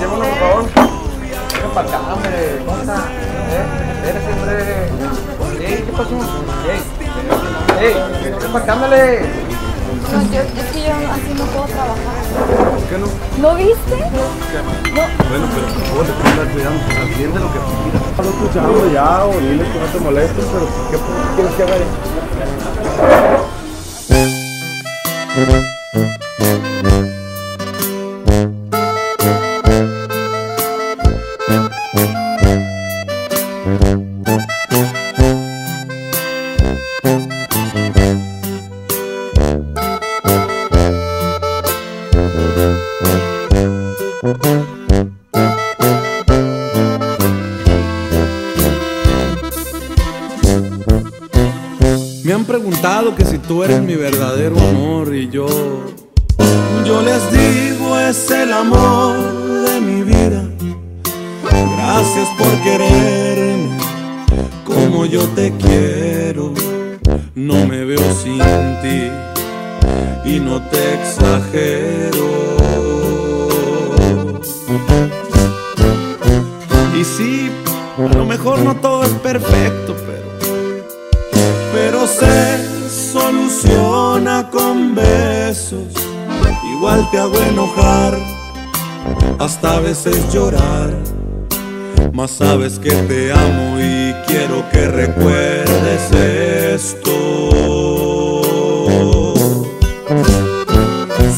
Llévalo, por favor. Ven para acá, hombre. ¿Cómo está? ¿Eh? Eres siempre. ¿qué pasó? Ey, ey, ven para. No, yo, es que yo así no puedo trabajar. ¿Por qué no? ¿No viste? Bueno, pero por favor, te andar cuidando. Atiende lo que pidas. No escuchando ya, o dile que no te molestes, pero ¿qué quieres que haga Thank que si tú eres mi verdadero amor y yo yo les digo es el amor de mi vida. Gracias por quererme como yo te quiero. No me veo sin ti y no te exagero. Y sí, a lo mejor no todo es perfecto, Igual te hago enojar, hasta a veces llorar. Mas sabes que te amo y quiero que recuerdes esto.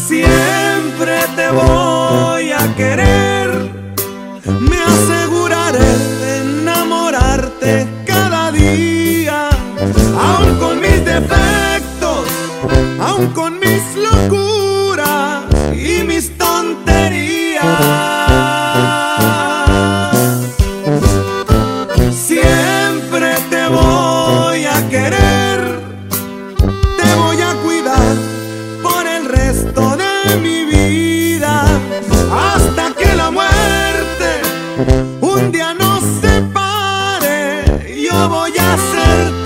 Siempre te voy a querer, me aseguraré de enamorarte cada día, aun con mis defectos, aun con mis locuras y mis tonterías. Siempre te voy a querer, te voy a cuidar por el resto de mi vida, hasta que la muerte un día nos separe, yo voy a ser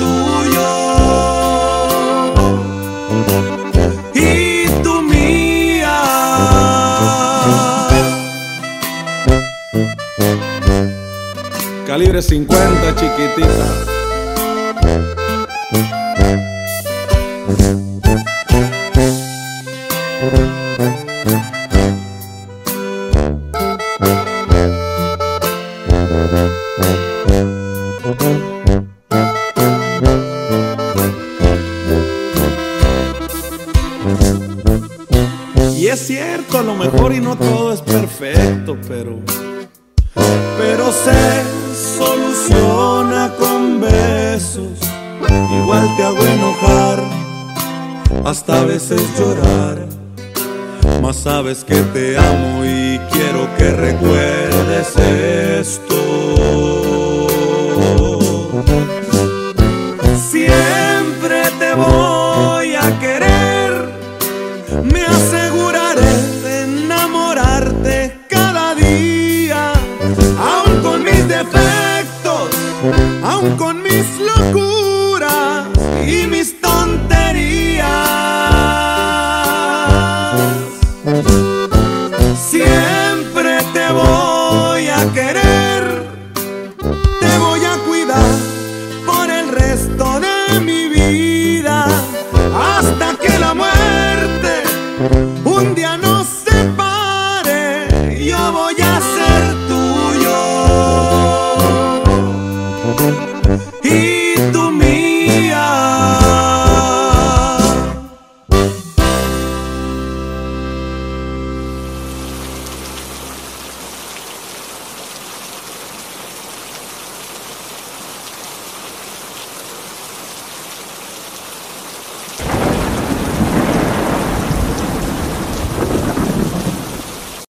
Calibre 50, chiquitita. Y es cierto, a lo mejor y no todo es perfecto, pero pero se soluciona con besos. Igual te hago enojar, hasta a veces llorar. Mas sabes que te amo y quiero que recuerdes esto. querer.